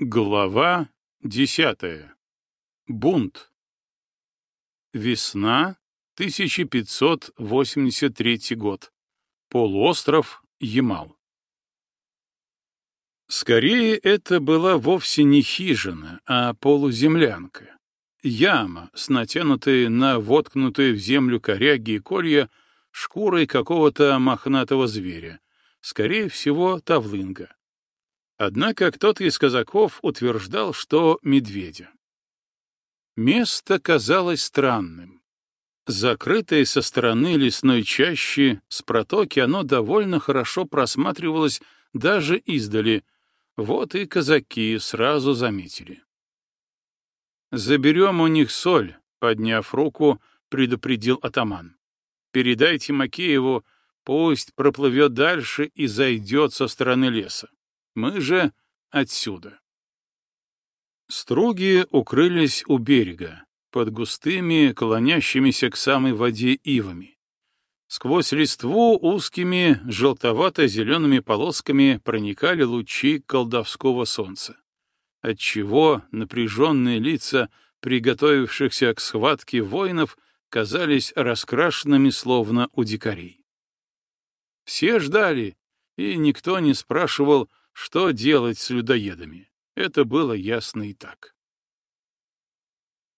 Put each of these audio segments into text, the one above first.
Глава десятая. Бунт. Весна, 1583 год. Полуостров Ямал. Скорее, это была вовсе не хижина, а полуземлянка. Яма с натянутой на воткнутые в землю коряги и колья шкурой какого-то мохнатого зверя, скорее всего, тавлынга. Однако кто-то из казаков утверждал, что медведя. Место казалось странным. Закрытое со стороны лесной чащи, с протоки оно довольно хорошо просматривалось даже издали. Вот и казаки сразу заметили. «Заберем у них соль», — подняв руку, предупредил атаман. «Передайте Макееву, пусть проплывет дальше и зайдет со стороны леса. Мы же отсюда. Струги укрылись у берега, под густыми, клонящимися к самой воде ивами. Сквозь листву узкими желтовато-зелеными полосками проникали лучи колдовского солнца, отчего напряженные лица приготовившихся к схватке воинов казались раскрашенными словно у дикарей. Все ждали, и никто не спрашивал, что делать с людоедами? Это было ясно и так.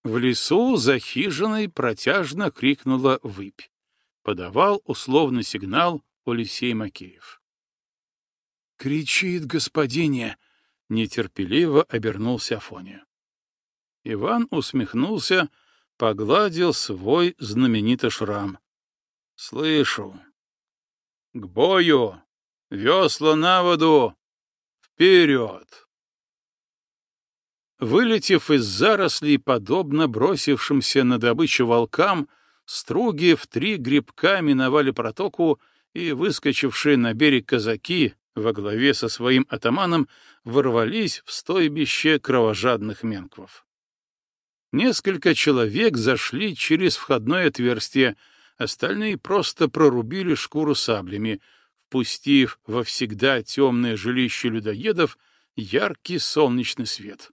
В лесу за хижиной протяжно крикнула выпь. Подавал условный сигнал Олесей Макеев. «Кричит господине!» — нетерпеливо обернулся Афоня. Иван усмехнулся, погладил свой знаменитый шрам. «Слышу. К бою! Весла на воду! Вперед! Вылетев из зарослей, подобно бросившимся на добычу волкам, струги в три грибка миновали протоку, и выскочившие на берег казаки во главе со своим атаманом ворвались в стойбище кровожадных менквов. Несколько человек зашли через входное отверстие, остальные просто прорубили шкуру саблями, пустив во всегда темное жилище людоедов яркий солнечный свет.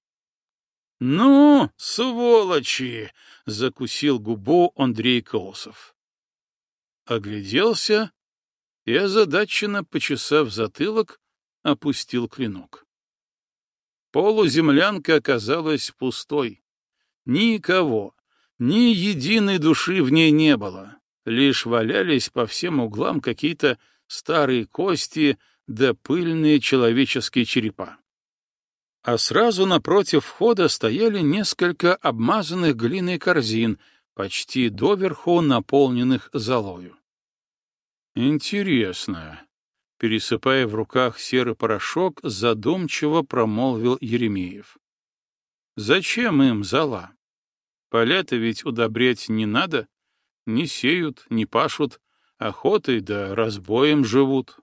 «Ну, сволочи!» — закусил губу Андрей Колосов. Огляделся и, озадаченно почесав затылок, опустил клинок. Полуземлянка оказалась пустой. Никого, ни единой души в ней не было. Лишь валялись по всем углам какие-то старые кости да пыльные человеческие черепа. А сразу напротив входа стояли несколько обмазанных глиной корзин, почти доверху наполненных золою. «Интересно», — пересыпая в руках серый порошок, задумчиво промолвил Еремеев. «Зачем им зола? Поля-то ведь удобрять не надо, не сеют, не пашут, охотой да разбоем живут.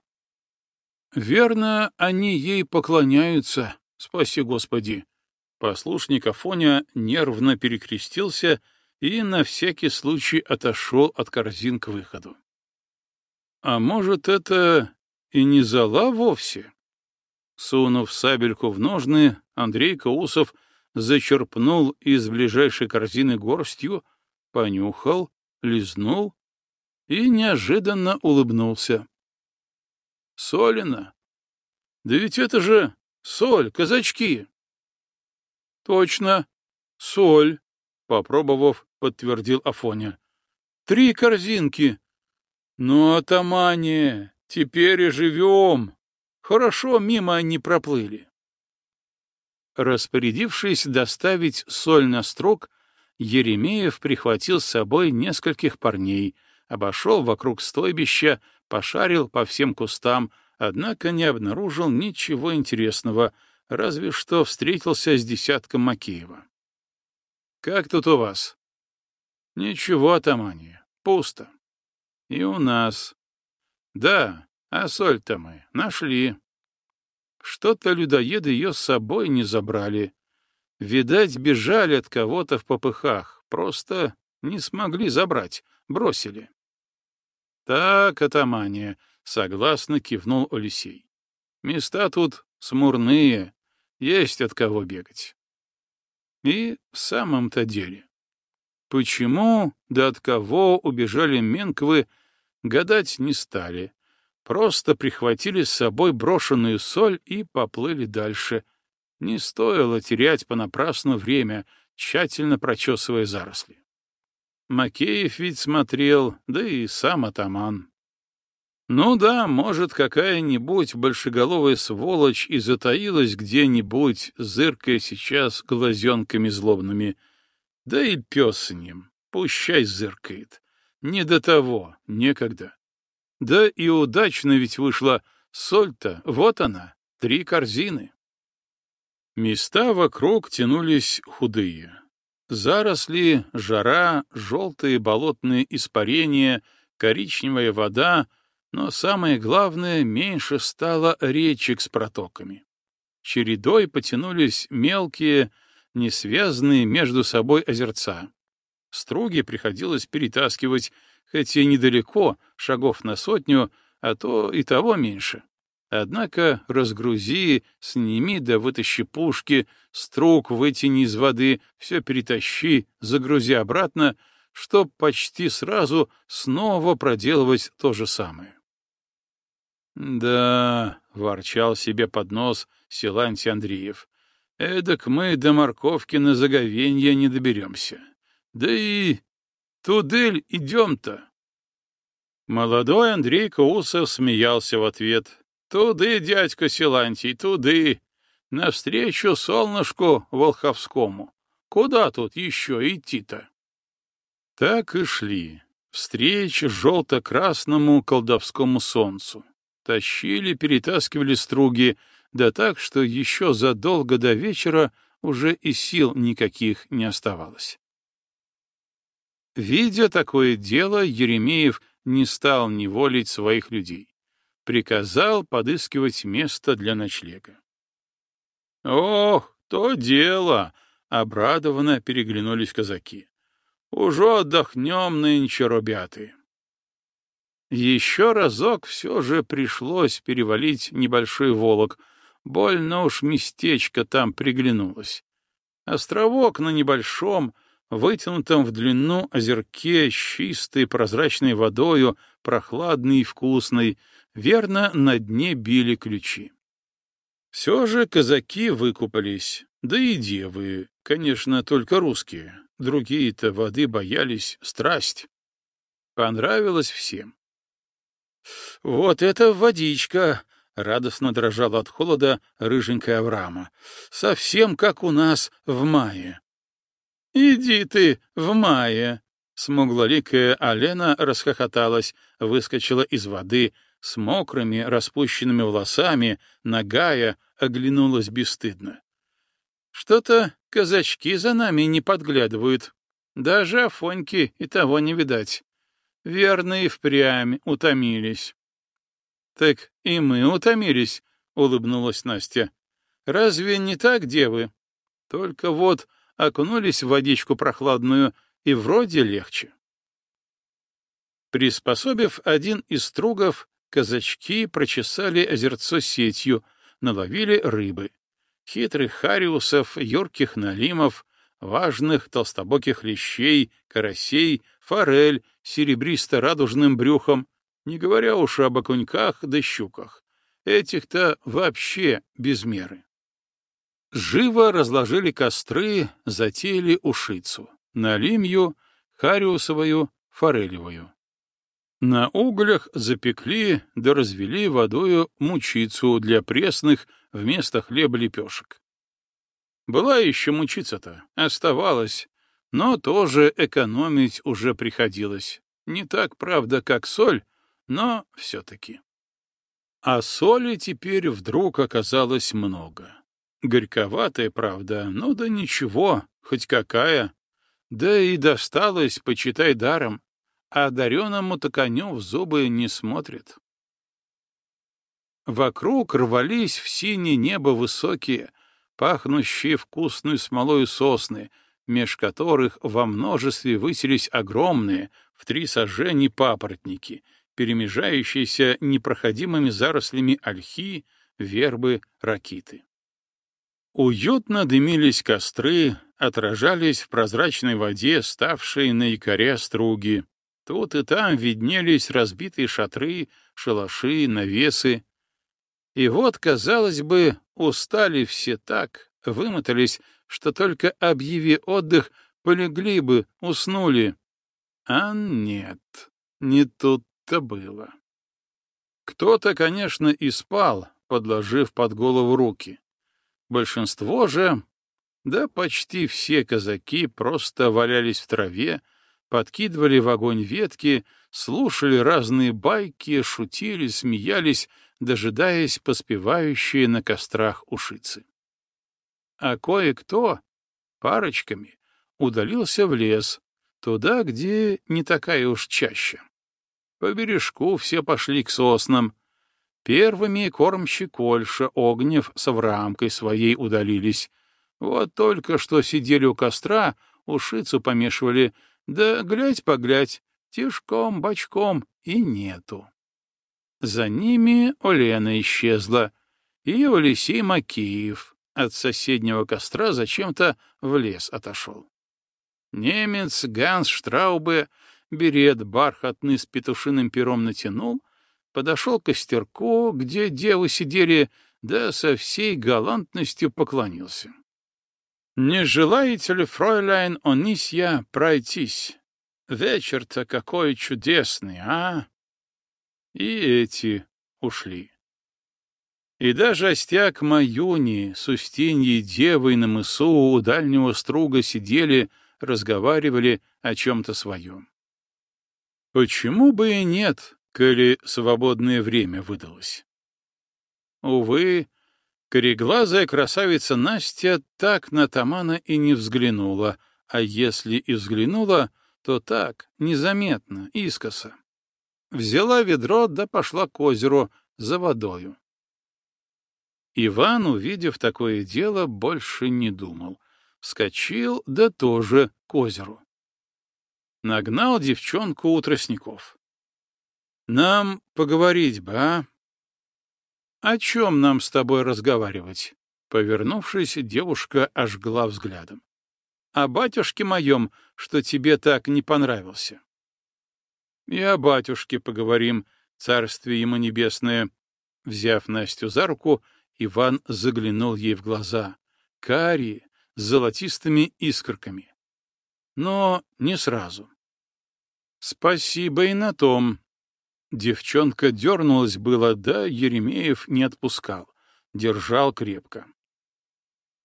Верно, они ей поклоняются, спаси Господи. Послушник Афоня нервно перекрестился и на всякий случай отошел от корзин к выходу. А может, это и не зала вовсе? Сунув сабельку в ножны, Андрей Каусов зачерпнул из ближайшей корзины горстью, понюхал, лизнул и неожиданно улыбнулся. «Солено? Да ведь это же соль, казачки!» «Точно, соль», — попробовав, подтвердил Афоня. «Три корзинки. Ну, атамане, теперь и живем. Хорошо мимо они проплыли». Распорядившись доставить соль на строк, Еремеев прихватил с собой нескольких парней — обошел вокруг стойбища, пошарил по всем кустам, однако не обнаружил ничего интересного, разве что встретился с десятком Макеева. «Как тут у вас?» «Ничего, Атамания, пусто. И у нас. Да, а соль-то мы нашли. Что-то людоеды ее с собой не забрали. Видать, бежали от кого-то в попыхах, просто не смогли забрать, бросили. Так, атамания, согласно кивнул Олесей. Места тут смурные, есть от кого бегать. И в самом-то деле. Почему да от кого убежали Менквы, гадать не стали. Просто прихватили с собой брошенную соль и поплыли дальше. Не стоило терять понапрасну время, тщательно прочесывая заросли. Макеев ведь смотрел, да и сам атаман. Ну да, может, какая-нибудь большеголовая сволочь и затаилась где-нибудь, зыркая сейчас глазенками злобными. Да и пес с ним, пущай зыркает. Не до того, некогда. Да и удачно ведь вышла соль-то, вот она, три корзины. Места вокруг тянулись худые. Заросли, жара, желтые болотные испарения, коричневая вода, но самое главное, меньше стало речек с протоками. Чередой потянулись мелкие, не связанные между собой озерца. Струги приходилось перетаскивать, хоть и недалеко, шагов на сотню, а то и того меньше. Однако разгрузи, сними да вытащи пушки, струк вытяни из воды, все перетащи, загрузи обратно, чтоб почти сразу снова проделывать то же самое. «Да», — ворчал себе под нос Силантий Андреев, — «эдак мы до морковки на заговенье не доберемся. Да и тудель идем-то». Молодой Андрей Каусов смеялся в ответ. «Туды, дядька Силантий, туды! Навстречу солнышку Волховскому. Куда тут еще идти-то?» Так и шли. Встреча желто-красному колдовскому солнцу. Тащили, перетаскивали струги, да так, что еще задолго до вечера уже и сил никаких не оставалось. Видя такое дело, Еремеев не стал неволить своих людей. Приказал подыскивать место для ночлега. «Ох, то дело!» — обрадованно переглянулись казаки. «Уже отдохнем нынче, ребята. Еще разок все же пришлось перевалить небольшой волок. Больно уж местечко там приглянулось. Островок на небольшом, вытянутом в длину озерке с чистой прозрачной водою, прохладной и вкусной, верно, на дне били ключи. Все же казаки выкупались, да и девы, конечно, только русские. Другие-то воды боялись страсть. Понравилось всем. «Вот это водичка!» — радостно дрожала от холода рыженькая Авраама. «Совсем как у нас в мае». «Иди ты в мае!» Смуглоликая Алена расхохоталась, выскочила из воды с мокрыми распущенными волосами, нагая, оглянулась бесстыдно. «Что-то казачки за нами не подглядывают. Даже Афоньки и того не видать. Верно и впрямь утомились. — Так и мы утомились, — улыбнулась Настя. — Разве не так, девы? Только вот окунулись в водичку прохладную, и вроде легче. Приспособив один из стругов, казачки прочесали озерцо сетью, наловили рыбы. Хитрых хариусов, юрких налимов, важных толстобоких лещей, карасей, форель серебристо-радужным брюхом, не говоря уж об окуньках да щуках. Этих-то вообще без меры. Живо разложили костры, затеяли ушицу, налимью, хариусовую, форелевую. На углях запекли да развели водою мучицу для пресных вместо хлеба лепешек. Была еще мучица-то, оставалась, но тоже экономить уже приходилось. Не так, правда, как соль, но все-таки. А соли теперь вдруг оказалось много. Горьковатая, правда, но да ничего, хоть какая. Да и досталось, почитай даром, а дареному-то коню в зубы не смотрит. Вокруг рвались в синее небо высокие, пахнущие вкусной смолой сосны, меж которых во множестве выселись огромные, в три сажени папоротники, перемежающиеся непроходимыми зарослями ольхи, вербы, ракиты. Уютно дымились костры, отражались в прозрачной воде, ставшей на якоря струги. Тут и там виднелись разбитые шатры, шалаши, навесы. И вот, казалось бы, устали все так, вымотались, что только объяви отдых, полегли бы, уснули. А нет, не тут-то было. Кто-то, конечно, и спал, подложив под голову руки. Большинство же, да почти все казаки просто валялись в траве, подкидывали в огонь ветки, слушали разные байки, шутили, смеялись, дожидаясь поспевающие на кострах ушицы. А кое-кто, парочками, удалился в лес, туда, где не такая уж чаще. По бережку все пошли к соснам. Первыми кормщик Ольша, Огнев с Авраамкой своей удалились. Вот только что сидели у костра, ушицу помешивали, да глядь-поглядь, тишком, бочком и нету. За ними Олена исчезла, и Олесей Макеев от соседнего костра зачем-то в лес отошел. Немец Ганс Штраубе берет бархатный с петушиным пером натянул, подошел к костерку, где девы сидели, да со всей галантностью поклонился. «Не желаете ли, фройляйн Онисья, пройтись? Вечер-то какой чудесный, а?» И эти ушли. И даже остяк Маюни с Устиньей девой на мысу у дальнего струга сидели, разговаривали о чем-то своем. Почему бы и нет, коли свободное время выдалось? Увы, кореглазая красавица Настя так на Тамана и не взглянула, а если и взглянула, то так, незаметно, искоса. Взяла ведро да пошла к озеру за водою. Иван, увидев такое дело, больше не думал. Вскочил, да тоже к озеру нагнал девчонку у тростников. «Нам поговорить бы, а?» «О чем нам с тобой разговаривать?» Повернувшись, девушка ожгла взглядом. «О батюшке моем, что тебе так не понравился». «И о батюшке поговорим, царствие ему небесное». Взяв Настю за руку, Иван заглянул ей в глаза, карие, с золотистыми искорками. Но не сразу. Спасибо и на том. Девчонка дернулась было, да Еремеев не отпускал. Держал крепко.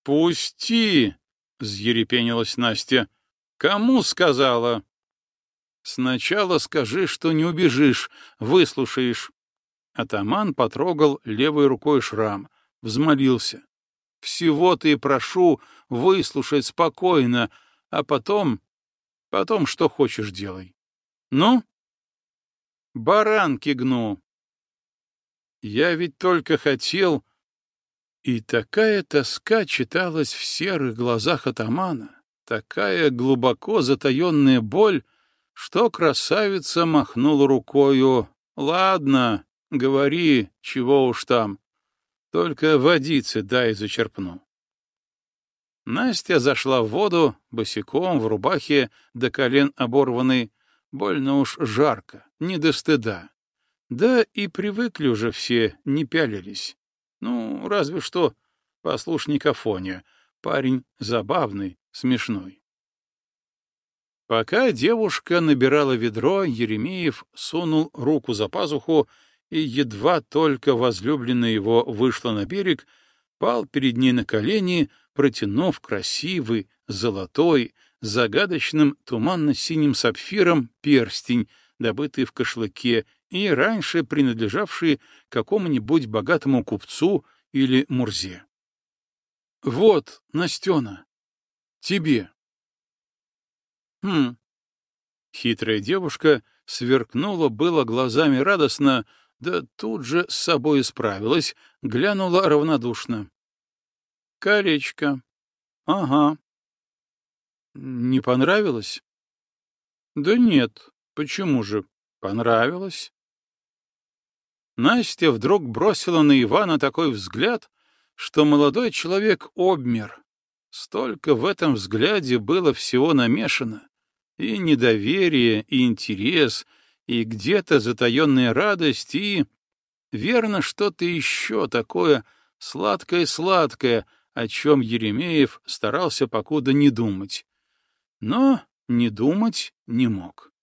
«Пусти!» — взъерепенилась Настя. «Кому сказала?» «Сначала скажи, что не убежишь, выслушаешь». Атаман потрогал левой рукой шрам, взмолился. «Всего-то и прошу выслушать спокойно, а потом... потом что хочешь делай». Ну? Баранки гну. Я ведь только хотел... И такая тоска читалась в серых глазах атамана, такая глубоко затаенная боль, что красавица махнула рукою. «Ладно, говори, чего уж там. Только водицы дай зачерпну». Настя зашла в воду, босиком, в рубахе, до колен оборванной, Больно уж жарко, не до стыда. Да и привыкли уже все, не пялились. Ну, разве что послушник Афоня, парень забавный, смешной. Пока девушка набирала ведро, Еремеев сунул руку за пазуху, и едва только возлюбленная его вышла на берег, пал перед ней на колени, протянув красивый, золотой, загадочным туманно-синим сапфиром перстень, добытый в кошлыке и раньше принадлежавший какому-нибудь богатому купцу или мурзе. «Вот, Настена, тебе». «Хм». Хитрая девушка сверкнула было глазами радостно, да тут же с собой справилась, глянула равнодушно. «Колечко. Ага. Не понравилось? Да нет, почему же? Понравилось. Настя вдруг бросила на Ивана такой взгляд, что молодой человек обмер. Столько в этом взгляде было всего намешано. И недоверие, и интерес, и где-то затаенная радость, и... Верно, что-то еще такое сладкое-сладкое, о чем Еремеев старался покуда не думать. Но не думать не мог.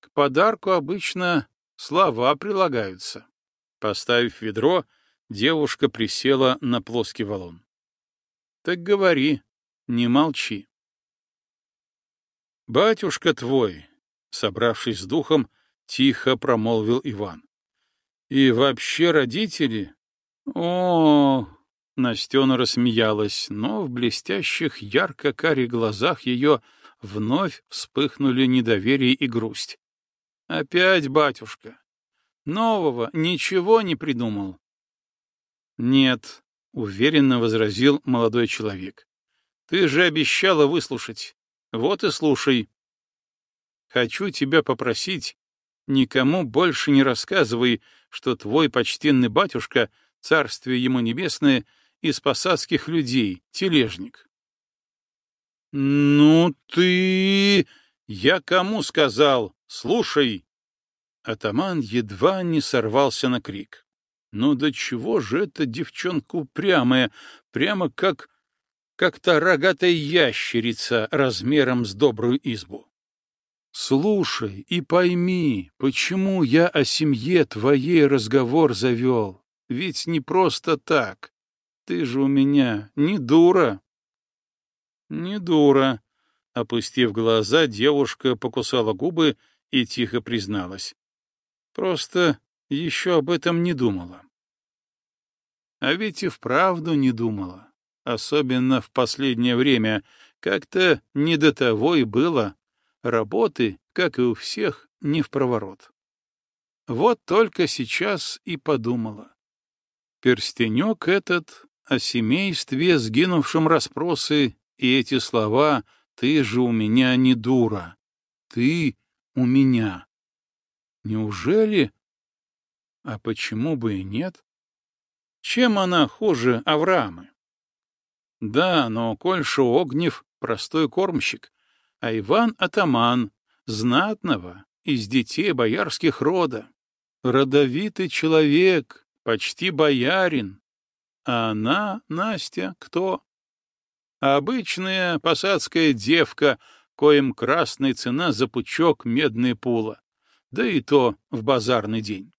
К подарку обычно слова прилагаются. Поставив ведро, девушка присела на плоский валун. — Так говори, не молчи. — Батюшка твой, — собравшись с духом, тихо промолвил Иван. — И вообще родители? О, Настена рассмеялась, но в блестящих ярко-карих глазах ее вновь вспыхнули недоверие и грусть. «Опять, батюшка! Нового ничего не придумал?» «Нет», — уверенно возразил молодой человек. «Ты же обещала выслушать. Вот и слушай. Хочу тебя попросить, никому больше не рассказывай, что твой почтенный батюшка, царствие ему небесное, — из посадских людей, тележник. «Ну ты...» «Я кому сказал? Слушай!» Атаман едва не сорвался на крик. «Ну до чего же эта девчонка упрямая, прямо как... как та рогатая ящерица размером с добрую избу?» «Слушай и пойми, почему я о семье твоей разговор завел. Ведь не просто так. Ты же у меня не дура. Не дура. Опустив глаза, девушка покусала губы и тихо призналась. Просто еще об этом не думала. А ведь и вправду не думала. Особенно в последнее время. Как-то не до того и было. Работы, как и у всех, не в проворот. Вот только сейчас и подумала. Перстенек этот о семействе, сгинувшем расспросы, и эти слова «ты же у меня не дура», «ты у меня». Неужели? А почему бы и нет? Чем она хуже Авраамы? Да, но Кольша Огнев — простой кормщик, а Иван — атаман, знатного, из детей боярских рода. Родовитый человек, почти боярин, а она, Настя, кто? Обычная посадская девка, коим красная цена за пучок медной пула, да и то в базарный день.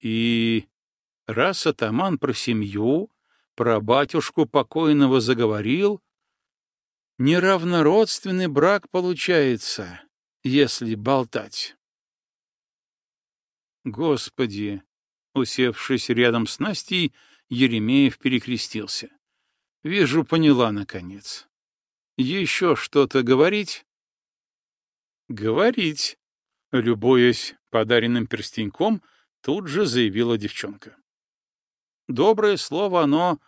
И раз атаман про семью, про батюшку покойного заговорил, неравнородственный брак получается, если болтать. Господи, усевшись рядом с Настей, Еремеев перекрестился. Вижу, поняла, наконец. Еще что-то говорить? Говорить. Любуясь подаренным перстеньком, тут же заявила девчонка. Доброе слово оно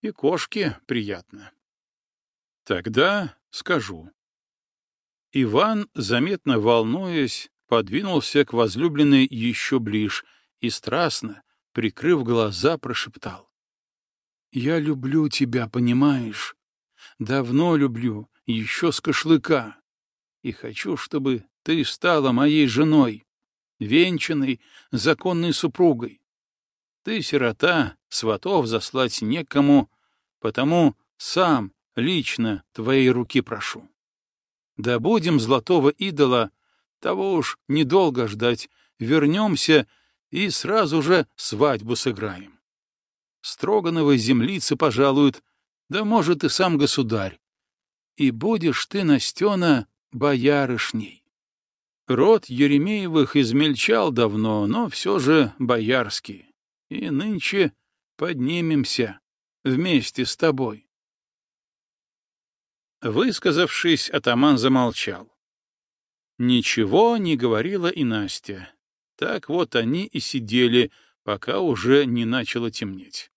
и кошке приятно. Тогда скажу. Иван, заметно волнуясь, подвинулся к возлюбленной еще ближе и страстно, прикрыв глаза, прошептал. Я люблю тебя, понимаешь? Давно люблю, еще с кошлыка. И хочу, чтобы ты стала моей женой, венчанной, законной супругой. Ты сирота, сватов заслать некому, потому сам лично твоей руки прошу. Да будем золотого идола, того уж недолго ждать, вернемся и сразу же свадьбу сыграем. Строгановой землицы пожалуют, да, может, и сам государь. И будешь ты, Настена, боярышней. Род Еремеевых измельчал давно, но все же боярский. И нынче поднимемся вместе с тобой. Высказавшись, атаман замолчал. Ничего не говорила и Настя. Так вот они и сидели, пока уже не начало темнеть.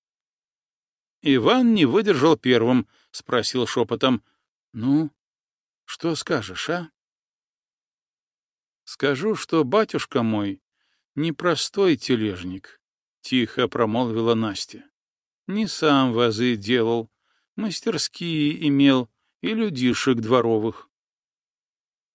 Иван не выдержал первым, спросил шепотом. — Ну, что скажешь, а? — Скажу, что батюшка мой непростой тележник, — тихо промолвила Настя. Не сам вазы делал, мастерские имел и людишек дворовых.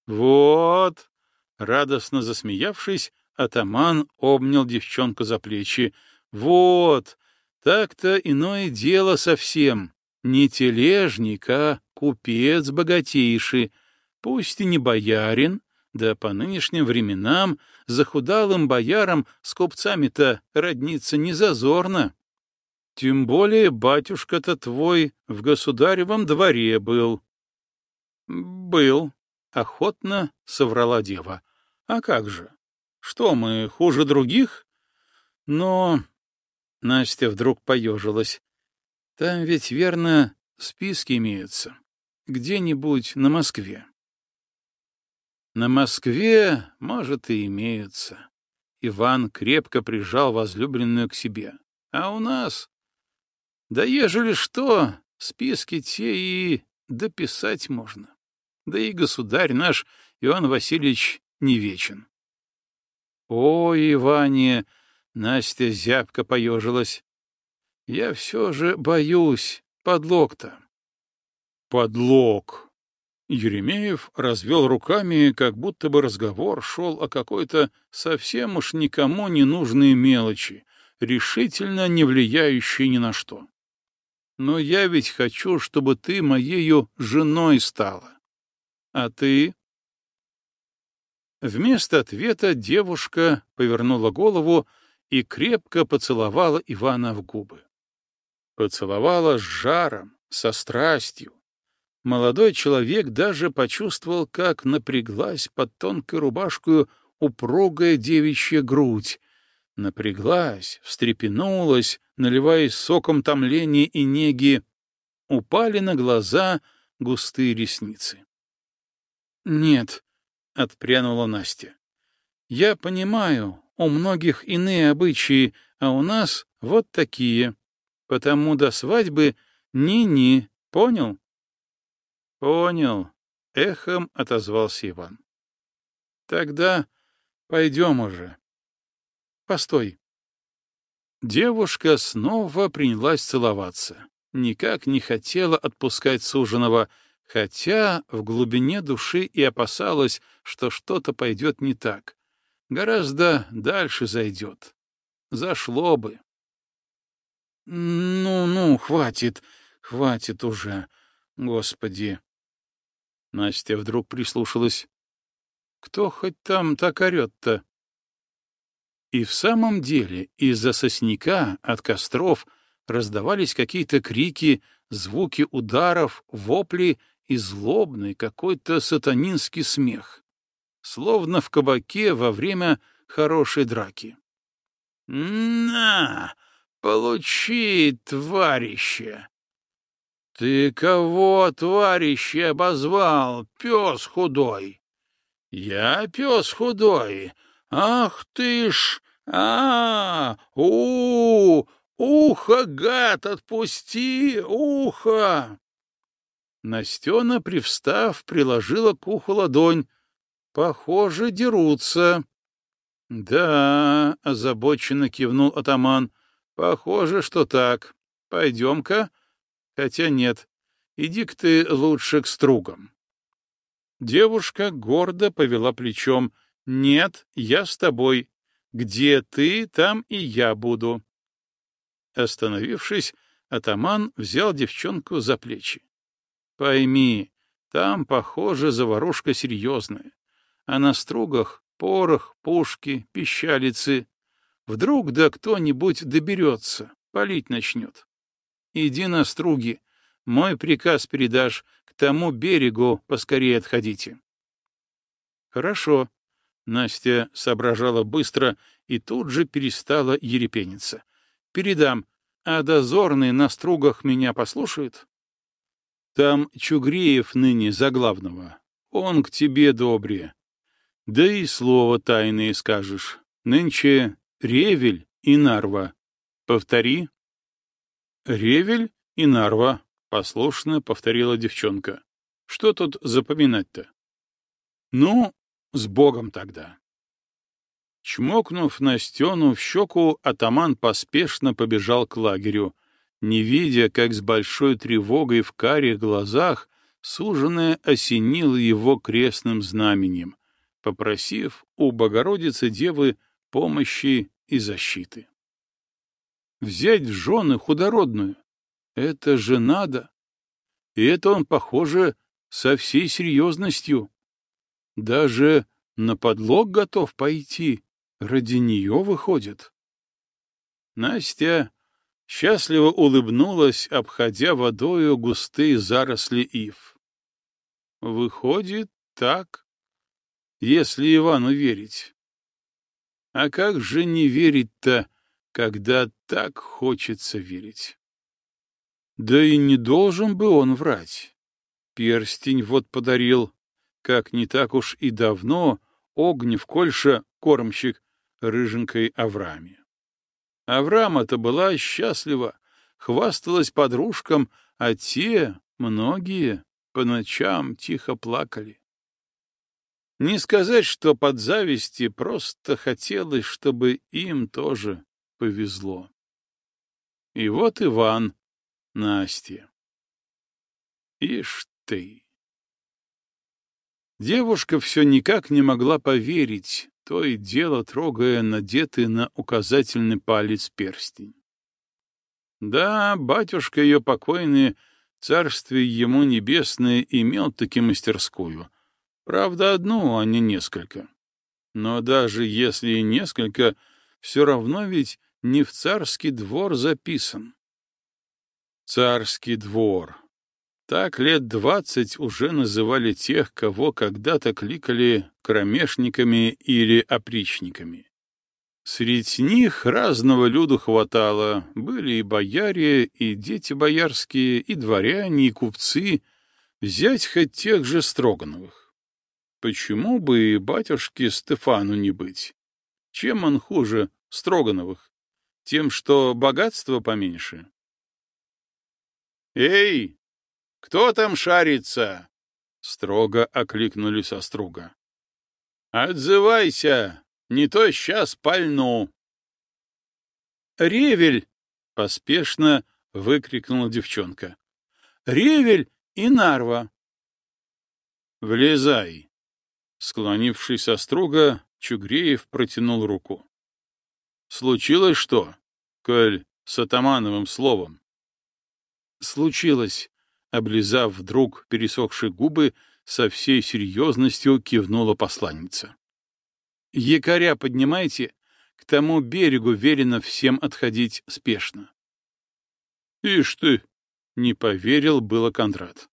Вот, радостно засмеявшись, атаман обнял девчонку за плечи. Вот, так-то иное дело совсем. Не тележник, а купец богатейший, пусть и не боярин, да по нынешним временам захудалым боярам с купцами-то родниться не зазорно. Тем более батюшка-то твой в государевом дворе был. — Был, — охотно соврала дева. — А как же? Что, мы хуже других? Но... Настя вдруг поежилась. Там ведь, верно, списки имеются. Где-нибудь на Москве. На Москве, может, и имеются. Иван крепко прижал возлюбленную к себе. А у нас? Да ежели что, списки те и дописать можно. Да и государь наш, Иван Васильевич, не вечен. Ой, Иване, Настя зябко поежилась. Я все же боюсь подлог-то. Подлог, Еремеев развел руками, как будто бы разговор шел о какой-то совсем уж никому не нужной мелочи, решительно не влияющей ни на что. Но я ведь хочу, чтобы ты моею женой стала. А ты? Вместо ответа девушка повернула голову и крепко поцеловала Ивана в губы. Поцеловала с жаром, со страстью, Молодой человек даже почувствовал, как напряглась под тонкой рубашкой упругая девичья грудь. Напряглась, встрепенулась, наливаясь соком томления и неги. Упали на глаза густые ресницы. «Нет», — отпрянула Настя. «Я понимаю, у многих иные обычаи, а у нас вот такие. Потому до свадьбы ни-ни, понял?» Понял, эхом отозвался Иван. Тогда пойдем уже. Постой. Девушка снова принялась целоваться. Никак не хотела отпускать суженого, хотя в глубине души и опасалась, что что-то пойдет не так. Гораздо дальше зайдет. Зашло бы. «Ну-ну, хватит, хватит уже, Господи!» Настя вдруг прислушалась. Кто хоть там так орет-то? И в самом деле из-за сосняка от костров раздавались какие-то крики, звуки ударов, вопли и злобный какой-то сатанинский смех. Словно в кабаке во время хорошей драки. «На! Получи, тварище!» «Ты кого, товарищ, обозвал, пес худой?» «Я пес худой? Ах ты ж! а, у, ухо, гад, отпусти, ухо!» Настена, привстав, приложила к уху ладонь. «Похоже, дерутся». «Да», — озабоченно кивнул атаман, — «похоже, что так. Пойдем-ка, Хотя нет, иди-ка ты лучше к стругам. Девушка гордо повела плечом. «Нет, я с тобой. Где ты, там и я буду». Остановившись, атаман взял девчонку за плечи. «Пойми, там, похоже, заварушка серьезная. А на стругах порох, пушки, пищалицы. Вдруг да кто-нибудь доберется, палить начнет. Иди на струги. Мой приказ передашь. К тому берегу поскорее отходите. Хорошо. Настя соображала быстро и тут же перестала ерепениться. Передам. А дозорные на стругах меня послушают? Там Чугреев ныне за главного. Он к тебе добре. Да и слово тайное скажешь. Нынче Ревель и Нарва. Повтори. «Ревель и Нарва», — послушно повторила девчонка. «Что тут запоминать-то?» «Ну, с Богом тогда». Чмокнув Настену в щеку, атаман поспешно побежал к лагерю. не видя, как с большой тревогой в карих глазах суженая осенила его крестным знаменем, попросив у Богородицы Девы помощи и защиты. Взять в жены худородную — это же надо. И это он, похоже, со всей серьезностью. Даже на подлог готов пойти, ради нее выходит. Настя счастливо улыбнулась, обходя водою густые заросли ив. Выходит, так, если Ивану верить. А как же не верить-то, когда так хочется верить? Да и не должен бы он врать. Перстень вот подарил, как не так уж и давно Огнев Кольша, кормщик, рыженькой Авраме. Авраама-то была счастлива, хвасталась подружкам, а те, многие, по ночам тихо плакали. Не сказать, что под зависти, просто хотелось, чтобы им тоже повезло. И вот Иван, Настя. Ишь ты! Девушка все никак не могла поверить, то и дело трогая надетый на указательный палец перстень. Да, батюшка ее покойный, царствие ему небесное, имел таки мастерскую. Правда, одну, а не несколько. Но даже если и несколько, все равно ведь не в царский двор записан. Царский двор. Так лет двадцать уже называли тех, кого когда-то кликали кромешниками или опричниками. Среди них разного люду хватало, были и бояре, и дети боярские, и дворяне, и купцы, взять хоть тех же Строгановых. Почему бы и батюшке Стефану не быть? Чем он хуже Строгановых? Тем, что богатство поменьше? «Эй, кто там шарится?» — строго окликнули со струга. «Отзывайся, не то сейчас пальну». «Ревель!» — поспешно выкрикнула девчонка. «Ревель и Нарва!» «Влезай!» Склонившись со струга, Чугреев протянул руку. «Случилось что, коль с атамановым словом?» «Случилось», — облизав вдруг пересохшие губы, со всей серьезностью кивнула посланница. «Якоря поднимайте, к тому берегу велено всем отходить спешно». «Ишь ты!» — не поверил было Кондрат.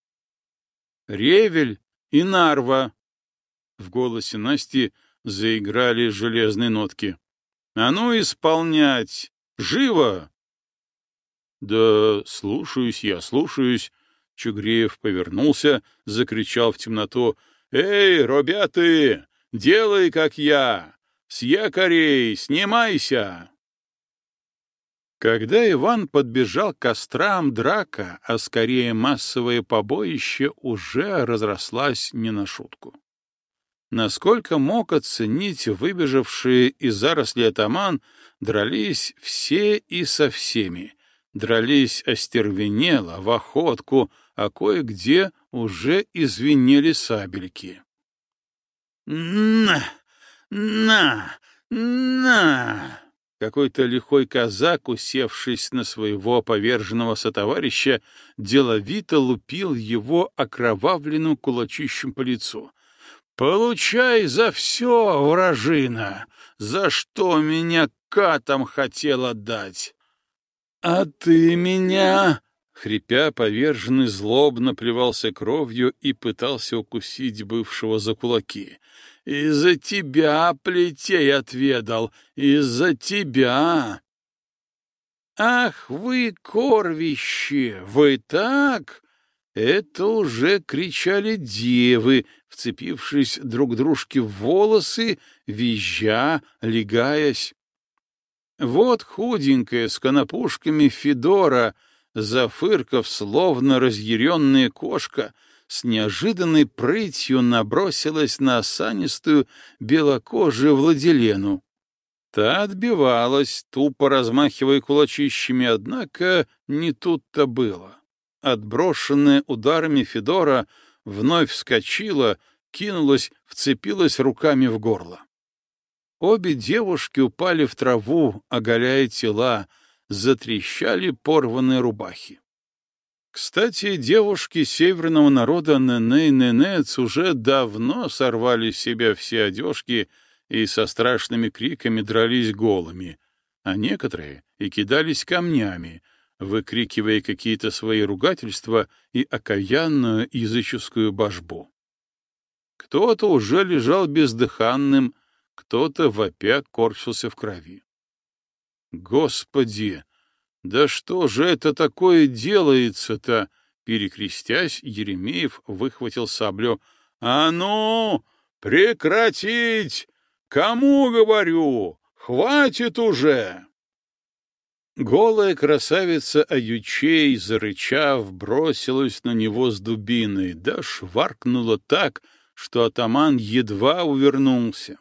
«Ревель и Нарва!» В голосе Насти заиграли железные нотки. «А ну исполнять! Живо!» «Да слушаюсь я, слушаюсь!» Чугреев повернулся, закричал в темноту. «Эй, ребята, делай, как я! С якорей снимайся!» Когда Иван подбежал к кострам, драка, а скорее массовое побоище, уже разрослась не на шутку. Насколько мог оценить выбежавшие из заросли атаман, дрались все и со всеми, дрались остервенело, в охотку, а кое-где уже извинели сабельки. «На! На! На!» Какой-то лихой казак, усевшись на своего поверженного сотоварища, деловито лупил его окровавленным кулачищем по лицу. «Получай за все, вражина! За что меня катом хотела дать? «А ты меня...» Хрипя, поверженный злобно плевался кровью и пытался укусить бывшего за кулаки. «Из-за тебя плетей отведал! Из-за тебя!» «Ах вы, корвище! Вы так?» Это уже кричали девы, вцепившись друг дружке в волосы, визжа, легаясь. Вот худенькая, с конопушками Федора, зафырков, словно разъяренная кошка, с неожиданной прытью набросилась на осанистую белокожую Владилену. Та отбивалась, тупо размахивая кулачищами, однако не тут-то было. Отброшенная ударами Федора вновь вскочила, кинулась, вцепилась руками в горло. Обе девушки упали в траву, оголяя тела, затрещали порванные рубахи. Кстати, девушки северного народа Нене и Ненец уже давно сорвали с себя все одежки и со страшными криками дрались голыми, а некоторые и кидались камнями, выкрикивая какие-то свои ругательства и окаянную языческую божбу. Кто-то уже лежал бездыханным, кто-то вопя корчился в крови. Господи, да что же это такое делается-то? Перекрестясь, Еремеев выхватил саблю. А ну, прекратить! Кому говорю? Хватит уже! Голая красавица Аючей, зарычав, бросилась на него с дубиной, да шваркнула так, что атаман едва увернулся.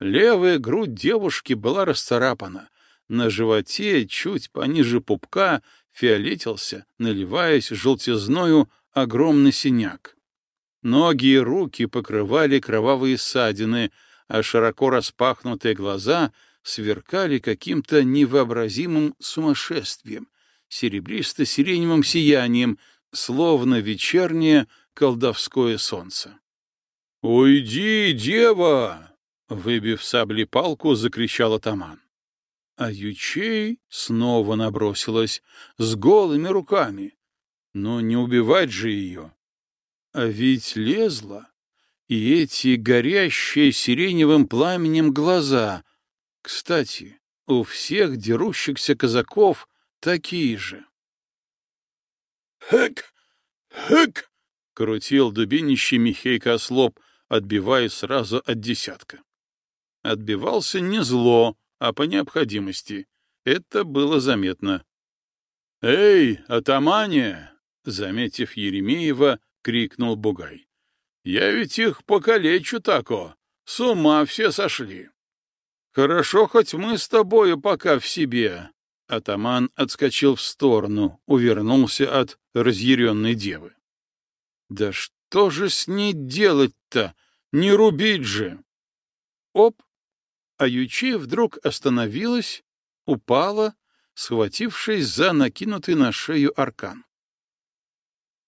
Левая грудь девушки была расцарапана, на животе, чуть пониже пупка, фиолетился, наливаясь желтизною, огромный синяк. Ноги и руки покрывали кровавые ссадины, а широко распахнутые глаза сверкали каким-то невообразимым сумасшествием, серебристо-сиреневым сиянием, словно вечернее колдовское солнце. «Уйди, дева!» — выбив сабли палку, закричал атаман. А Ючей снова набросилась с голыми руками. Но не убивать же ее. А ведь лезла. И эти горящие сиреневым пламенем глаза. Кстати, у всех дерущихся казаков такие же. «Хэк! Хэк!» — крутил дубинище Михейка ослоп, отбивая сразу от десятка. Отбивался не зло, а по необходимости. Это было заметно. «Эй, атамане!» — заметив Еремеева, крикнул Бугай. «Я ведь их покалечу тако! С ума все сошли!» «Хорошо, хоть мы с тобою пока в себе!» Атаман отскочил в сторону, увернулся от разъяренной девы. «Да что же с ней делать-то? Не рубить же!» Оп! а Ючи вдруг остановилась, упала, схватившись за накинутый на шею аркан.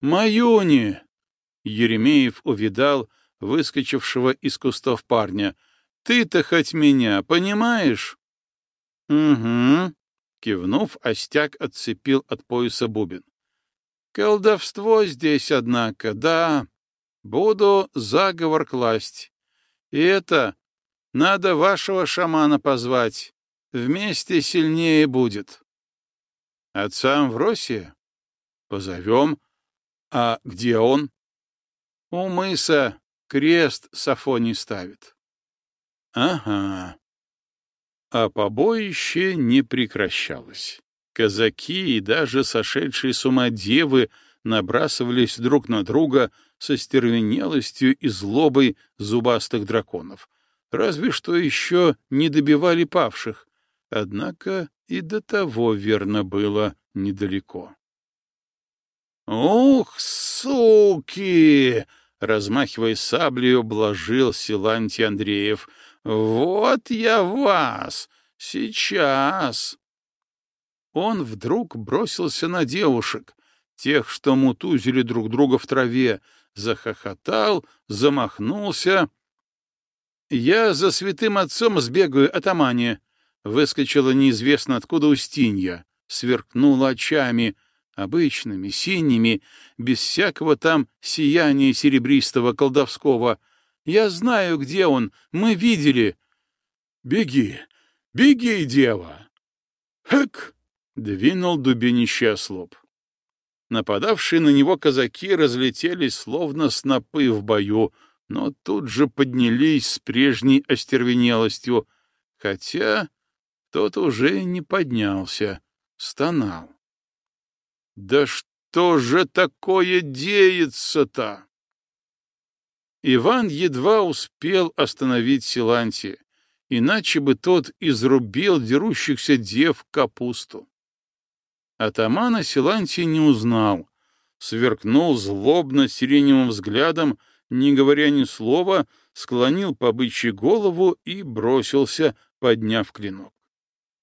«Маюни!» — Еремеев увидал выскочившего из кустов парня. «Ты-то хоть меня понимаешь?» «Угу», — кивнув, Остяк отцепил от пояса бубен. «Колдовство здесь, однако, да. Буду заговор класть. И это надо вашего шамана позвать. Вместе сильнее будет. Отца Амвросия? Позовем. А где он? У мыса крест Сафоний ставит. Ага. А побоище не прекращалось. Казаки и даже сошедшие с ума девы набрасывались друг на друга со стервенелостью и злобой зубастых драконов, разве что еще не добивали павших, однако и до того верно было недалеко. «Ух, суки!» — размахивая саблею, блажил Силантий Андреев. «Вот я вас! Сейчас!» Он вдруг бросился на девушек, тех, что мутузили друг друга в траве, захохотал, замахнулся «Я за святым отцом сбегаю, атамане!» Выскочила неизвестно откуда Устинья, сверкнула очами, обычными, синими, без всякого там сияния серебристого колдовского. «Я знаю, где он, мы видели!» «Беги, беги, дева!» «Хэк!» — двинул дубинище ослоп. Нападавшие на него казаки разлетелись, словно снопы в бою, но тут же поднялись с прежней остервенелостью, хотя тот уже не поднялся, стонал. «Да что же такое деется-то?» Иван едва успел остановить Силанти, иначе бы тот изрубил дерущихся дев капусту. Атамана Силантий не узнал, сверкнул злобно сиреневым взглядом, не говоря ни слова, склонил по голову и бросился, подняв клинок.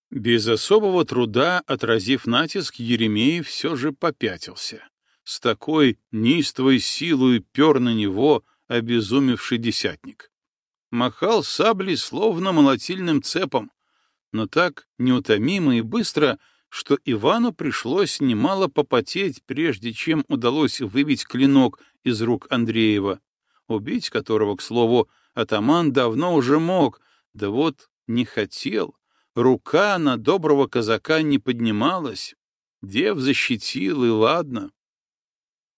Без особого труда, отразив натиск, Еремей все же попятился. С такой неистовой силой пер на него обезумевший десятник. Махал саблей словно молотильным цепом, но так неутомимо и быстро, что Ивану пришлось немало попотеть, прежде чем удалось выбить клинок из рук Андреева, убить которого, к слову, атаман давно уже мог, да вот не хотел. Рука на доброго казака не поднималась. Дев защитил, и ладно.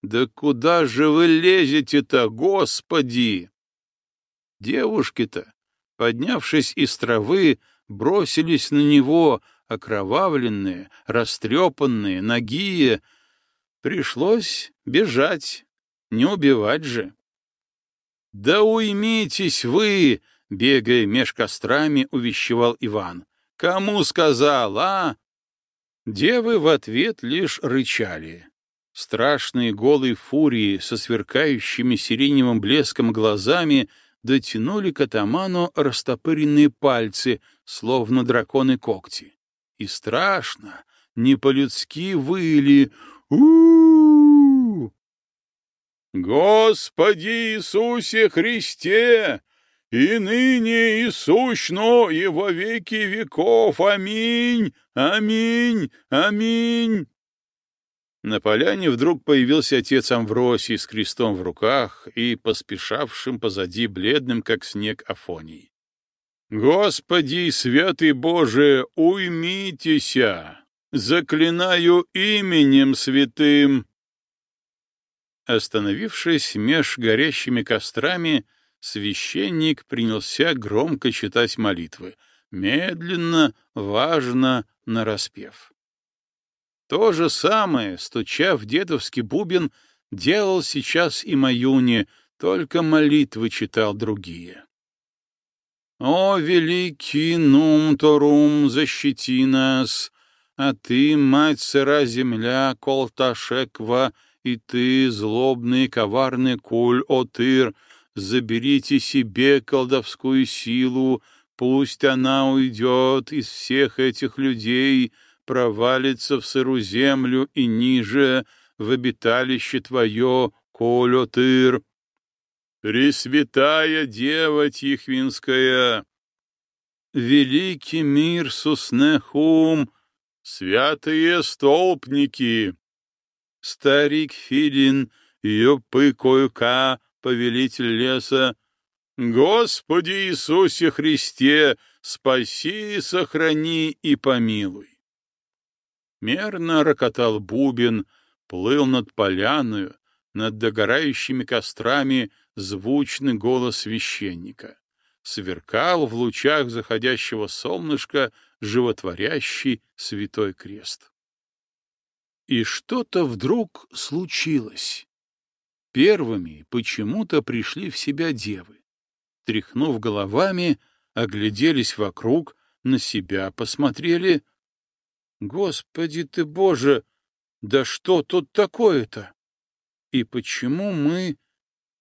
«Да куда же вы лезете-то, господи!» Девушки-то, поднявшись из травы, бросились на него, окровавленные, растрепанные, нагие. Пришлось бежать, не убивать же. «Да уймитесь вы!» — бегая меж кострами, увещевал Иван. «Кому сказал, а?» Девы в ответ лишь рычали. Страшные голые фурии со сверкающими сиреневым блеском глазами дотянули к атаману растопыренные пальцы, словно драконы когти. И страшно, не по-людски выли у, -у, -у, Господи Иисусе Христе, и ныне и сущно, и во веки веков. Аминь, аминь, аминь. На поляне вдруг появился отец Амвросий с крестом в руках и поспешавшим позади бледным, как снег, Афоний. «Господи, святый Боже, уймитеся! Заклинаю именем святым!» Остановившись меж горящими кострами, священник принялся громко читать молитвы, медленно, важно, нараспев. То же самое, стуча в дедовский бубен, делал сейчас и Маюни, только молитвы читал другие. «О, великий Нум-Торум, защити нас! А ты, мать сыра земля, Колташеква, и ты, злобный коварный куль-отыр, заберите себе колдовскую силу, пусть она уйдет из всех этих людей, провалится в сыру землю и ниже, в обиталище твое, коль-отыр. Пресвятая Дева Тихвинская, великий мир Суснехум, святые столпники, старик Филин, Юпы Койка, повелитель леса. Господи Иисусе Христе, спаси, сохрани и помилуй. Мерно рокотал бубен, плыл над поляною, над догорающими кострами звучный голос священника. Сверкал в лучах заходящего солнышка животворящий святой крест. И что-то вдруг случилось. Первыми почему-то пришли в себя девы. Тряхнув головами, огляделись вокруг, на себя посмотрели. Господи ты, Боже, да что тут такое-то? И почему мы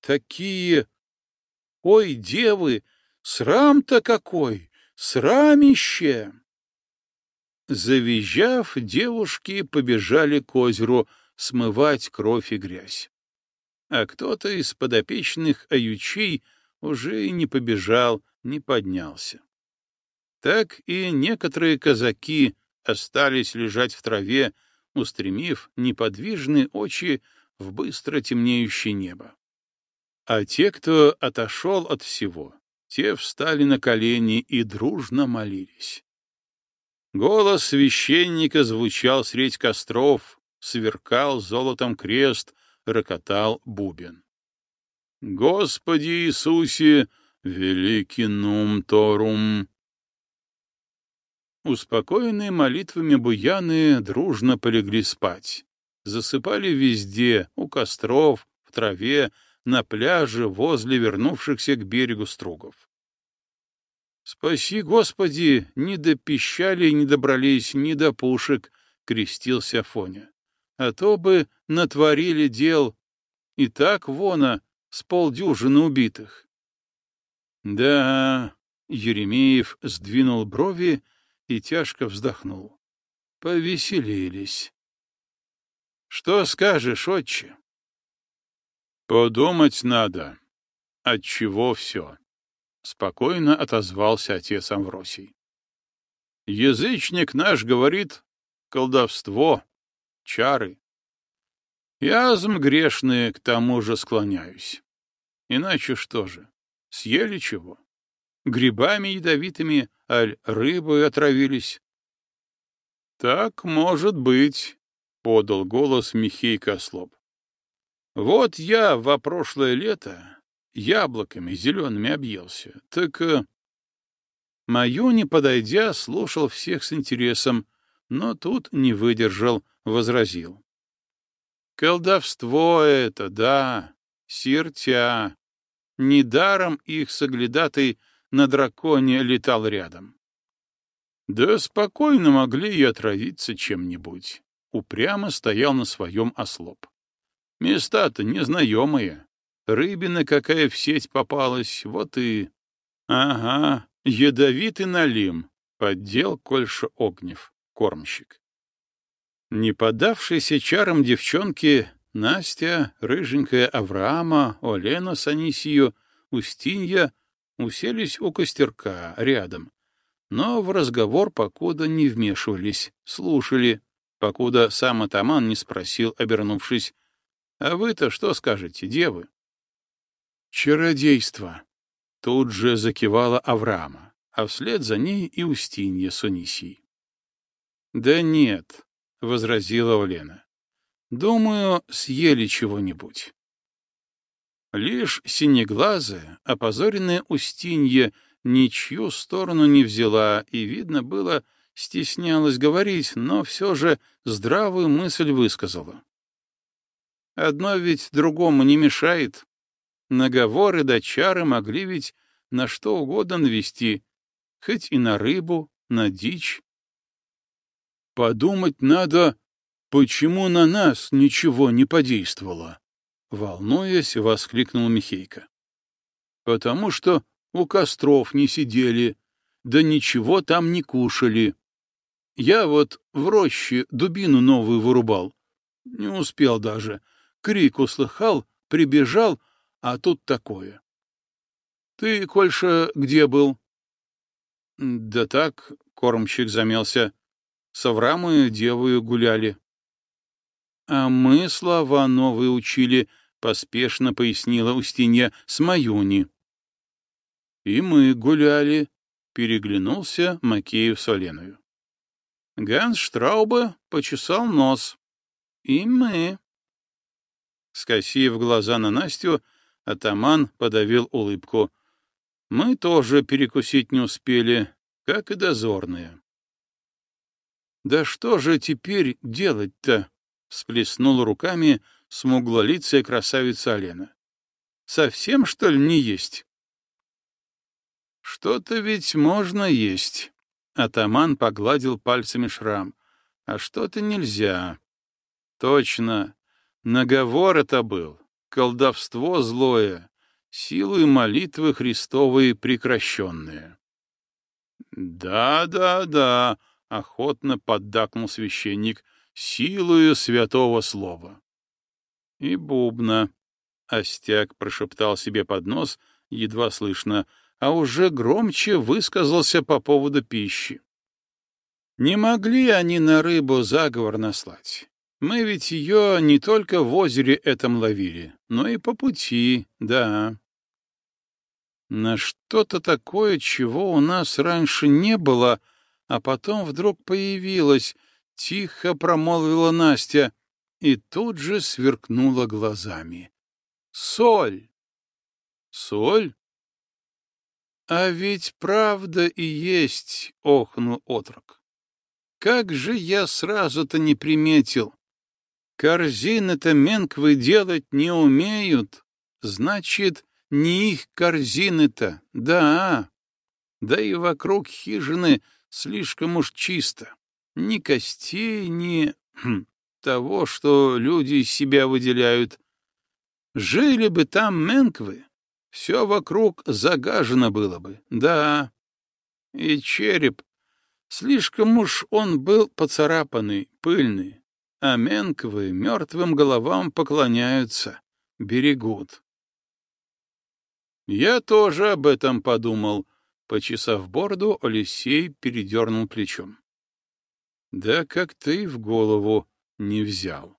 такие... Ой, девы, срам-то какой, срамище! Завизжав, девушки побежали к озеру смывать кровь и грязь. А кто-то из подопечных аючей уже не побежал, не поднялся. Так и некоторые казаки остались лежать в траве, устремив неподвижные очи в быстро темнеющее небо. А те, кто отошел от всего, те встали на колени и дружно молились. Голос священника звучал средь костров, сверкал золотом крест, рокотал бубен. «Господи Иисусе, великий нум торум!» Успокоенные молитвами буяны дружно полегли спать. Засыпали везде, у костров, в траве, на пляже, возле вернувшихся к берегу стругов. Спаси, Господи, не до пищали не добрались, ни до пушек, — крестился Афоня. А то бы натворили дел. И так, вона, с полдюжины убитых. Да, Еремеев сдвинул брови и тяжко вздохнул. Повеселились. Что скажешь, отче? Подумать надо. Отчего все? Спокойно отозвался отец Амвросий. Язычник наш говорит колдовство, чары. Язм грешные к тому же склоняюсь. Иначе что же, съели чего? Грибами ядовитыми, аль рыбой отравились? Так может быть, — подал голос Михей Кослоп. Вот я во прошлое лето яблоками зелеными объелся, так... Э, Мою, подойдя, слушал всех с интересом, но тут не выдержал, возразил. Колдовство это, да, сиртя. Недаром их соглядатый на драконе летал рядом. Да спокойно могли и отравиться чем-нибудь. Упрямо стоял на своем ослоп. Места-то незнаемые. Рыбина какая в сеть попалась, вот и... Ага, ядовитый налим, — поддел Кольша Огнев, кормщик. Не поддавшиеся чарам девчонки Настя, рыженькая Авраама, Олена с Анисию, Устинья уселись у костерка рядом, но в разговор покуда не вмешивались, слушали, покуда сам атаман не спросил, обернувшись, «А вы-то что скажете, девы?» «Чародейство!» — тут же закивала Авраама, а вслед за ней и Устинья с Унисией. «Да нет, — возразила Олена. «Думаю, съели чего-нибудь». Лишь синеглазая, опозоренная Устинья ничью сторону не взяла и, видно было, стеснялась говорить, но все же здравую мысль высказала. Одно ведь другому не мешает. Наговоры да чары могли ведь на что угодно навести, хоть и на рыбу, на дичь, Подумать надо, почему на нас ничего не подействовало. Волнуясь, воскликнул Михейка. Потому что у костров не сидели, да ничего там не кушали. Я вот в роще дубину новую вырубал. Не успел даже. Крик услыхал, прибежал, а тут такое. Ты, Кольша, где был? Да так, кормщик замялся с Аврамою девою гуляли. — А мы слова новые учили, — поспешно пояснила Устинья, — с Маюни. — И мы гуляли, — переглянулся Макеев с Оленою. Ганс Штрауба почесал нос. И мы. Скосив глаза на Настю, атаман подавил улыбку. Мы тоже перекусить не успели, как и дозорные. «Да что же теперь делать-то?» — всплеснула руками смуглолицая красавица Алена. «Совсем, что ли, не есть?» «Что-то ведь можно есть», — атаман погладил пальцами шрам. «А что-то нельзя». «Точно. Наговор это был. Колдовство злое. Силы молитвы Христовой прекращенные». «Да, да, да», — охотно поддакнул священник, — силою святого слова. И бубна. Остяк прошептал себе под нос, едва слышно, а уже громче высказался по поводу пищи. Не могли они на рыбу заговор наслать. Мы ведь ее не только в озере этом ловили, но и по пути, да. На что-то такое, чего у нас раньше не было — а потом вдруг появилась, тихо промолвила Настя и тут же сверкнула глазами. «Соль!» «Соль?» «А ведь правда и есть», — охнул отрок. «Как же я сразу-то не приметил! Корзины-то менквы делать не умеют, значит, не их корзины-то, да, Да и вокруг хижины слишком уж чисто. Ни костей, ни хм, того, что люди из себя выделяют. Жили бы там менквы, все вокруг загажено было бы, да. И череп, слишком уж он был поцарапанный, пыльный, а менквы мертвым головам поклоняются, берегут. Я тоже об этом подумал. Почесав бороду, Алексей передернул плечом. Да как ты в голову не взял.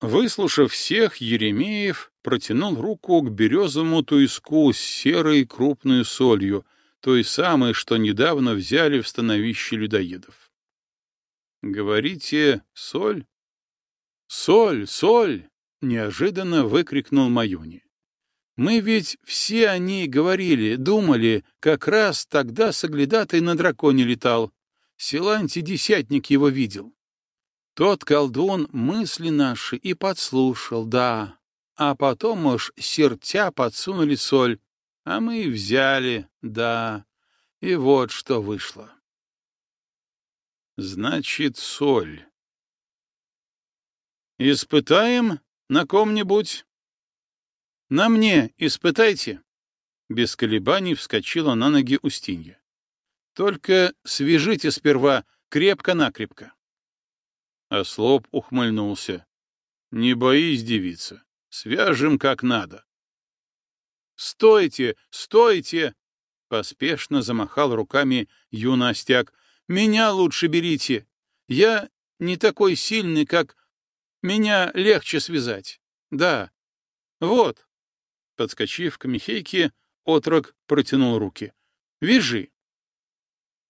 Выслушав всех, Еремеев протянул руку к березовому туиску с серой крупной солью, той самой, что недавно взяли в становище людоедов. «Говорите, соль?» «Соль, соль!» — неожиданно выкрикнул Маюни. Мы ведь все о ней говорили, думали, как раз тогда соглядатай на драконе летал. Силанти десятник его видел. Тот колдун мысли наши и подслушал, да. А потом уж сертя подсунули соль, а мы взяли, да. И вот что вышло. Значит, соль. Испытаем на ком-нибудь? На мне испытайте. Без колебаний вскочила на ноги Устинья. Только свяжите сперва крепко-накрепко. Ослоп ухмыльнулся. Не боись, девица, свяжем как надо. Стойте, стойте! Поспешно замахал руками юностяк. Меня лучше берите. Я не такой сильный, как... Меня легче связать. Да. Вот, Подскочив к Михейке, отрок протянул руки. «Вяжи!»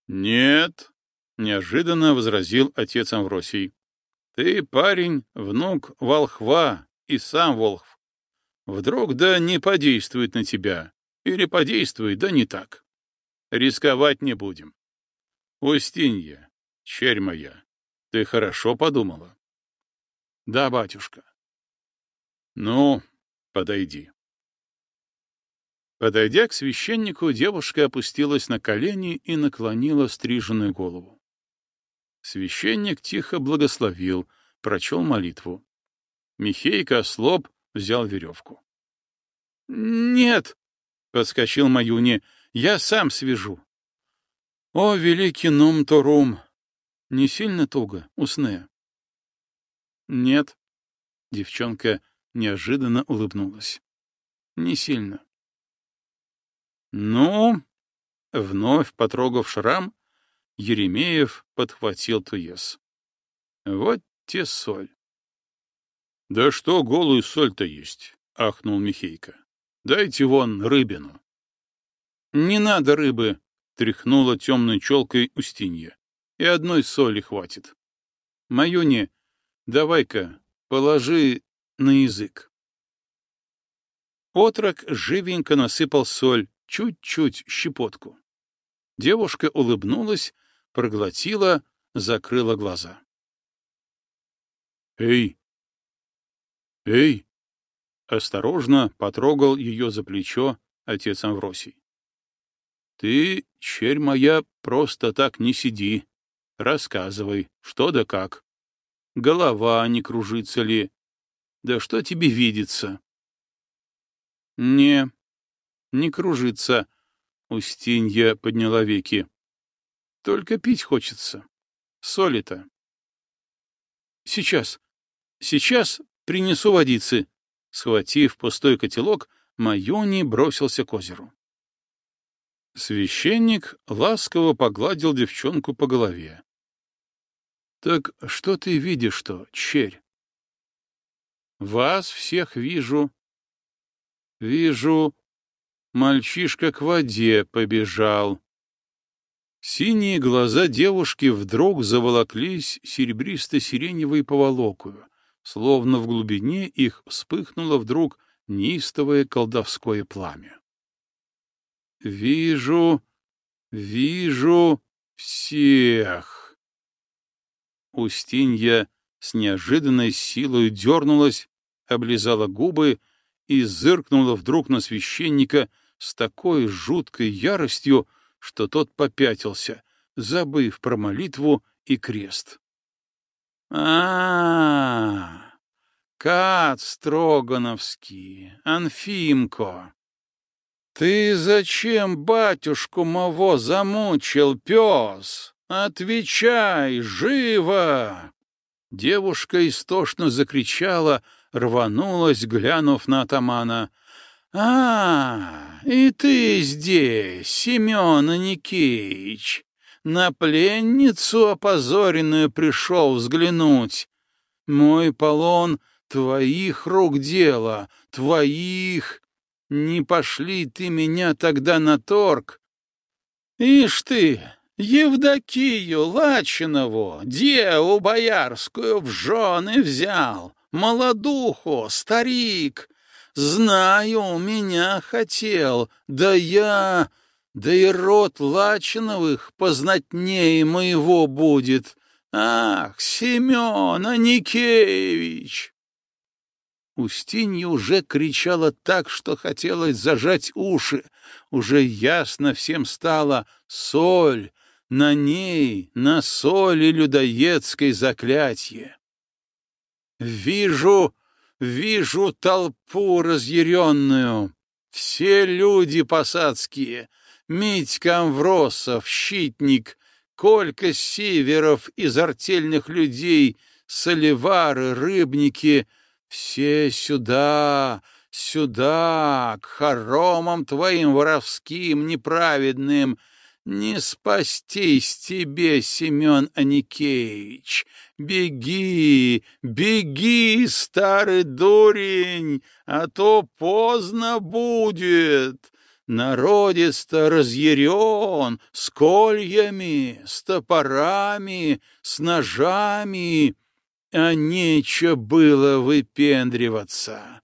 «Нет», — неожиданно возразил отец Амвросий. «Ты, парень, внук волхва и сам волхв. Вдруг да не подействует на тебя, или подействует, да не так. Рисковать не будем. Устинья, черь моя, ты хорошо подумала?» «Да, батюшка». «Ну, подойди». Подойдя к священнику, девушка опустилась на колени и наклонила стриженную голову. Священник тихо благословил, прочел молитву. Михейка слоб взял веревку. — Нет, — подскочил Маюни, — я сам свяжу. — О, великий Ном-Торум! Не сильно туго, усне? — Нет, — девчонка неожиданно улыбнулась. — Не сильно. «Ну?» — вновь потрогав шрам, Еремеев подхватил туес. «Вот те соль». «Да что голую соль-то есть?» — ахнул Михейка. «Дайте вон рыбину». «Не надо рыбы!» — тряхнула темной челкой Устинья. «И одной соли хватит. Маюни, давай-ка, положи на язык». Отрок живенько насыпал соль, чуть-чуть щепотку. Девушка улыбнулась, проглотила, закрыла глаза. «Эй! Эй!» Осторожно потрогал ее за плечо отец Амвросий. «Ты, черь моя, просто так не сиди. Рассказывай, что да как. Голова не кружится ли? Да что тебе видится?» «Не, не кружится. Устинья подняла веки. Только пить хочется. Соли-то. Сейчас. Сейчас принесу водицы. Схватив пустой котелок, Майони бросился к озеру. Священник ласково погладил девчонку по голове. — Так что ты видишь-то, черь? — Вас всех вижу. — Вижу Мальчишка к воде побежал. Синие глаза девушки вдруг заволоклись серебристо-сиреневой поволокую, словно в глубине их вспыхнуло вдруг неистовое колдовское пламя. «Вижу, вижу всех!» Устинья с неожиданной силой дернулась, облизала губы и зыркнула вдруг на священника с такой жуткой яростью, что тот попятился, забыв про молитву и крест. а, -а, -а Кат Строгановский, Анфимко! Ты зачем батюшку моего замучил, пес? Отвечай, живо!» Девушка истошно закричала, рванулась, глянув на атамана. «А, и ты здесь, Семен Никеич! На пленницу опозоренную пришел взглянуть. Мой полон твоих рук дело, твоих. Не пошли ты меня тогда на торг. Ишь ты, Евдокию Лачинову, деву боярскую в жены взял, молодуху, старик. Знаю, меня хотел, да я... Да и род Лачиновых познатнее моего будет. Ах, Семен Аникеевич! Устинья уже кричала так, что хотелось зажать уши. Уже ясно всем стало — соль, на ней, на соли людоедской заклятие. Вижу, вижу толпу разъяренную. Все люди посадские, Митька Амвросов, Щитник, Колька Северов из артельных людей, соливары, рыбники — все сюда, сюда, к хоромам твоим воровским, неправедным — не спастись тебе, Семен Аникеевич! Беги, беги, старый дурень, а то поздно будет! Народец-то разъярен, с кольями, с топорами, с ножами, а нече было выпендриваться.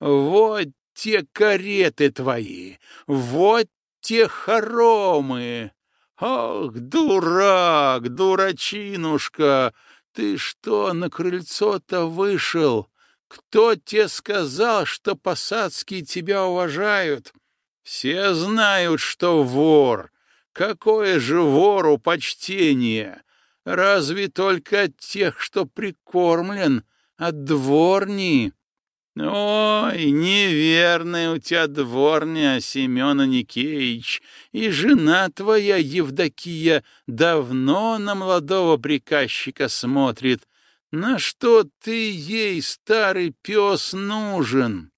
Вот те кареты твои, вот те хоромы! Ах, дурак, дурачинушка! Ты что на крыльцо-то вышел? Кто тебе сказал, что посадские тебя уважают? Все знают, что вор. Какое же вору почтение? Разве только от тех, что прикормлен, от дворни? Ой, неверная у тебя дворня, Семен Никеич, и жена твоя, Евдокия, давно на молодого приказчика смотрит. На что ты ей, старый пес, нужен?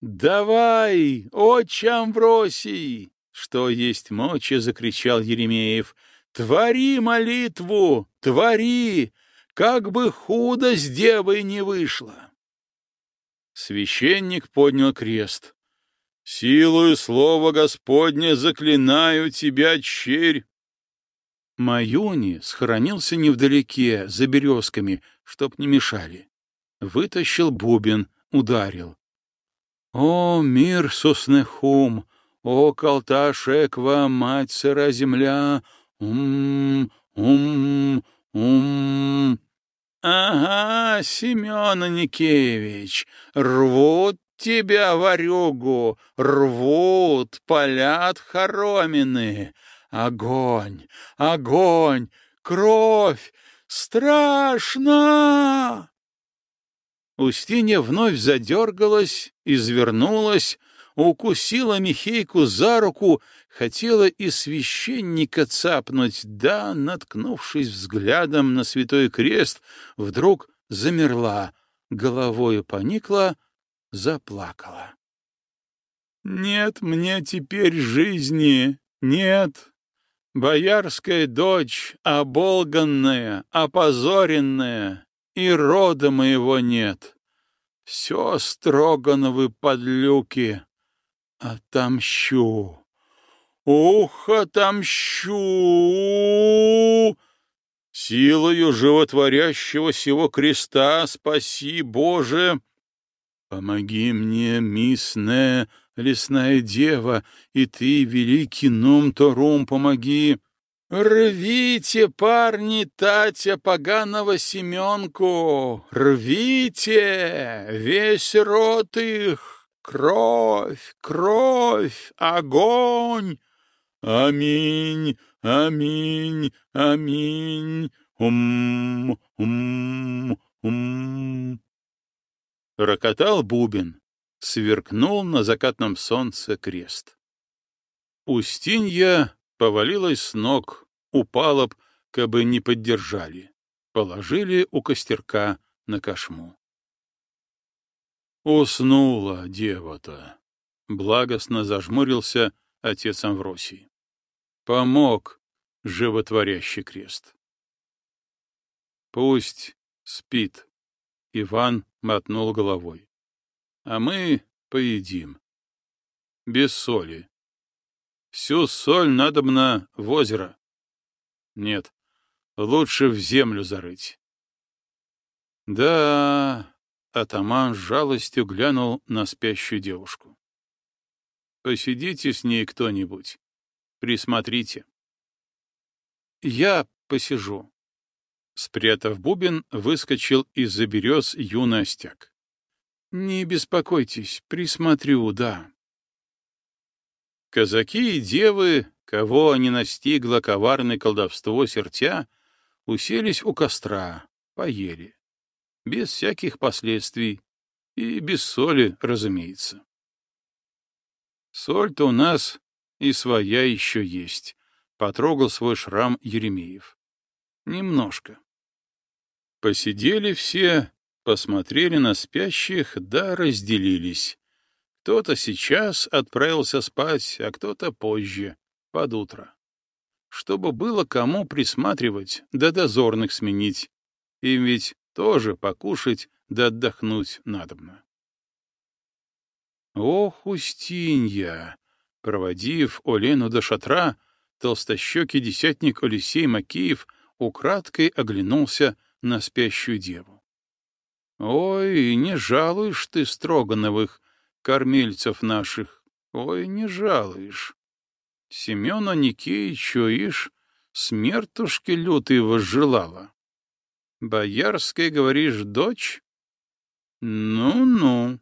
Давай, отче Амвросий! Что есть мочи, закричал Еремеев. Твори молитву, твори, как бы худо с девой не вышло. Священник поднял крест. «Силою слова Господня заклинаю тебя, черь!» Маюни схоронился невдалеке, за березками, чтоб не мешали. Вытащил бубен, ударил. «О, мир соснехум! О, колташеква, мать сыра земля! Ум, ум, ум!» «Ага, Семен Никеевич, рвут тебя, варюгу, рвут, палят хоромины. Огонь, огонь, кровь, страшно!» Устинья вновь задергалась, извернулась, укусила Михейку за руку, хотела и священника цапнуть, да, наткнувшись взглядом на святой крест, вдруг замерла, головою поникла, заплакала. «Нет мне теперь жизни, нет!» Боярская дочь, оболганная, опозоренная, и рода моего нет. Все Строгановы подлюки. Отомщу. Ух, отомщу! Силою животворящего сего креста спаси, Боже! Помоги мне, мисне, лесная дева, и ты, великий Нум-Торум, помоги! «Рвите, парни, Татя поганого Семенку! Рвите! Весь рот их! Кровь, кровь, огонь! Аминь, аминь, аминь, ум, ум, ум. Рокотал бубен, сверкнул на закатном солнце крест. Устинья повалилась с ног, упала б, кабы не поддержали. Положили у костерка на кошму. Уснула дева-то. Благостно зажмурился отец Амвросий. Помог животворящий крест. Пусть спит. Иван мотнул головой. А мы поедим. Без соли. Всю соль надобно в озеро. Нет, лучше в землю зарыть. Да, Атаман с жалостью глянул на спящую девушку. «Посидите с ней кто-нибудь. Присмотрите». «Я посижу». Спрятав бубен, выскочил из-за берез юный остяк. «Не беспокойтесь, присмотрю, да». Казаки и девы, кого не настигло коварное колдовство сертя, уселись у костра, поели без всяких последствий и без соли, разумеется. Соль-то у нас и своя еще есть, — потрогал свой шрам Еремеев. Немножко. Посидели все, посмотрели на спящих, да разделились. Кто-то сейчас отправился спать, а кто-то позже, под утро. Чтобы было кому присматривать, да дозорных сменить. Им ведь тоже покушать да отдохнуть надобно. Ох, Устинья! Проводив Олену до шатра, толстощекий десятник Олесей Макеев украдкой оглянулся на спящую деву. Ой, не жалуешь ты Строгановых, кормильцев наших, ой, не жалуешь. Семена Никеичу, ишь, смертушки лютой возжелала. Боярская, говоришь, дочь? Ну-ну.